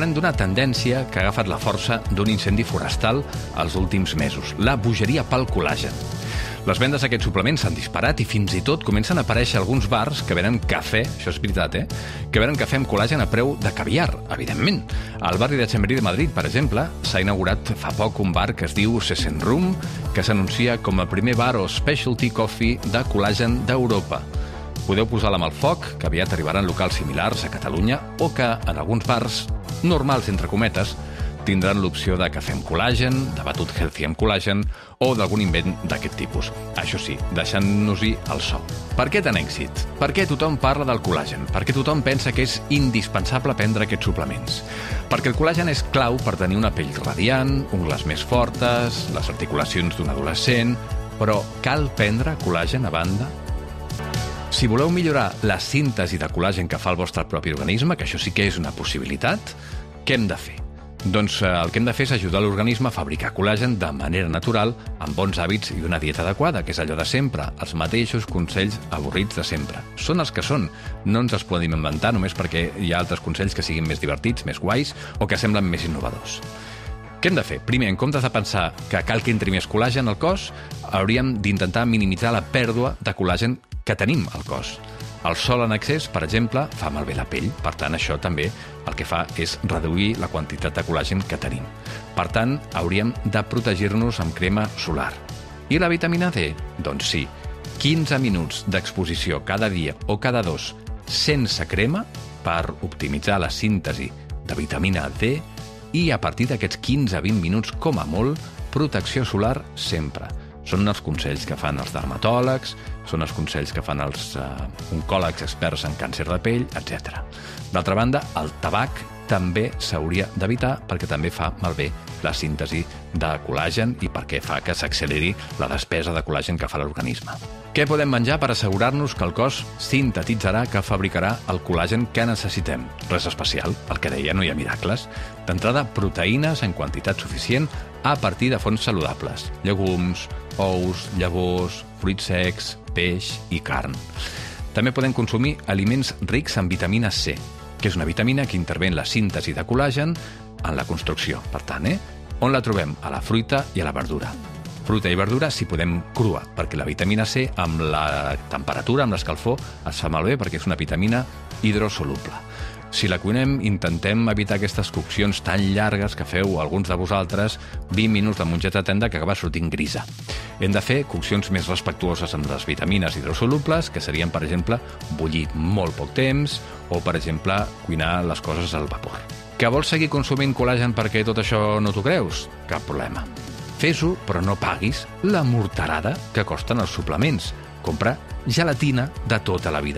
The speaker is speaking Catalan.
d'una tendència que ha agafat la força d'un incendi forestal els últims mesos, la bogeria pel col·làgen. Les vendes d'aquests suplements s'han disparat i fins i tot comencen a aparèixer alguns bars que venen cafè, això és veritat, eh? Que venen cafè amb col·làgen a preu de caviar, evidentment. Al barri de Chamberí de Madrid, per exemple, s'ha inaugurat fa poc un bar que es diu Sesen Room, que s'anuncia com el primer bar o specialty coffee de col·làgen d'Europa. Podeu posar la mà al foc, que aviat arribaran locals similars a Catalunya, o que en alguns bars, normals entre cometes, tindran l'opció de cafè amb col·làgen, de batut healthy amb col·làgen o d'algun invent d'aquest tipus. Això sí, deixant-nos-hi el so. Per què tan èxit? Per què tothom parla del col·làgen? Per què tothom pensa que és indispensable prendre aquests suplements? Perquè el col·làgen és clau per tenir una pell radiant, ungles més fortes, les articulacions d'un adolescent... Però cal prendre col·làgen a banda? Si voleu millorar la síntesi de col·làgen que fa el vostre propi organisme, que això sí que és una possibilitat, què hem de fer? Doncs eh, el que hem de fer és ajudar l'organisme a fabricar col·làgen de manera natural, amb bons hàbits i una dieta adequada, que és allò de sempre, els mateixos consells avorrits de sempre. Són els que són, no ens els podem inventar només perquè hi ha altres consells que siguin més divertits, més guais o que semblen més innovadors. Què hem de fer? Primer, en comptes de pensar que cal que entri més col·làgen al cos, hauríem d'intentar minimitzar la pèrdua de col·làgen que tenim al cos. El sol en excés, per exemple, fa malbé la pell. Per tant, això també el que fa és reduir la quantitat de col·làgen que tenim. Per tant, hauríem de protegir-nos amb crema solar. I la vitamina D? Doncs sí, 15 minuts d'exposició cada dia o cada dos sense crema per optimitzar la síntesi de vitamina D i a partir d'aquests 15-20 minuts, com a molt, protecció solar sempre. Són els consells que fan els dermatòlegs, són els consells que fan els uh, oncòlegs experts en càncer de pell, etc. D'altra banda, el tabac també s'hauria d'evitar perquè també fa malbé la síntesi de col·làgen i perquè fa que s'acceleri la despesa de col·làgen que fa l'organisme. Què podem menjar per assegurar-nos que el cos sintetitzarà, que fabricarà el col·làgen que necessitem? Res especial, el que deia, no hi ha miracles. D'entrada, proteïnes en quantitat suficient a partir de fonts saludables. Llegums, ous, llavors, fruits secs, peix i carn. També podem consumir aliments rics en vitamina C, que és una vitamina que intervé en la síntesi de col·làgen en la construcció. Per tant, eh? on la trobem? A la fruita i a la verdura. Fruita i verdura si podem crua, perquè la vitamina C amb la temperatura, amb l'escalfor, es fa malbé perquè és una vitamina hidrosoluble. Si la cuinem, intentem evitar aquestes coccions tan llargues que feu alguns de vosaltres 20 minuts de mongeta tenda que acaba sortint grisa. Hem de fer coccions més respectuoses amb les vitamines hidrosolubles, que serien, per exemple, bullir molt poc temps o, per exemple, cuinar les coses al vapor. Que vols seguir consumint col·làgen perquè tot això no t'ho creus? Cap problema. Fes-ho, però no paguis la morterada que costen els suplements. Compra gelatina de tota la vida.